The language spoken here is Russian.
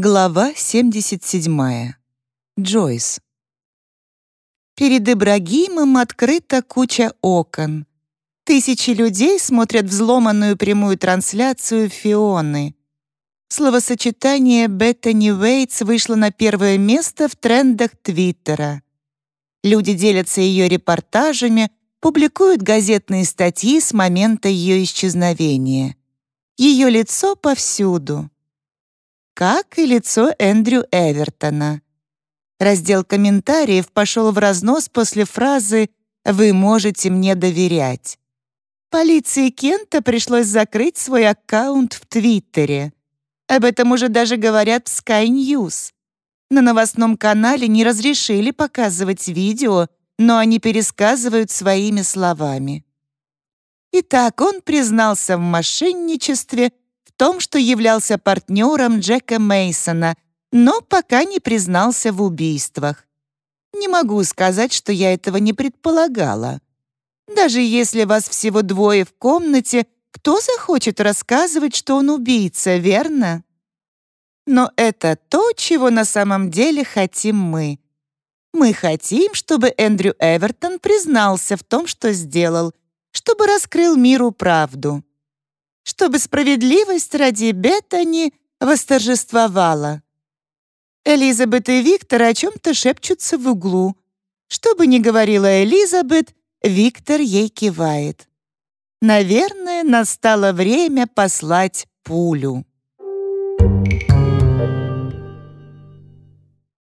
Глава 77. Джойс. Перед Ибрагимом открыта куча окон. Тысячи людей смотрят взломанную прямую трансляцию Фионы. Словосочетание «Беттани Уэйтс» вышло на первое место в трендах Твиттера. Люди делятся ее репортажами, публикуют газетные статьи с момента ее исчезновения. Ее лицо повсюду как и лицо Эндрю Эвертона. Раздел комментариев пошел в разнос после фразы «Вы можете мне доверять». Полиции Кента пришлось закрыть свой аккаунт в Твиттере. Об этом уже даже говорят в Sky News. На новостном канале не разрешили показывать видео, но они пересказывают своими словами. Итак, он признался в мошенничестве том, что являлся партнером Джека Мейсона, но пока не признался в убийствах. Не могу сказать, что я этого не предполагала. Даже если вас всего двое в комнате, кто захочет рассказывать, что он убийца, верно? Но это то, чего на самом деле хотим мы. Мы хотим, чтобы Эндрю Эвертон признался в том, что сделал, чтобы раскрыл миру правду чтобы справедливость ради Беттани восторжествовала. Элизабет и Виктор о чем-то шепчутся в углу. Что бы ни говорила Элизабет, Виктор ей кивает. Наверное, настало время послать пулю.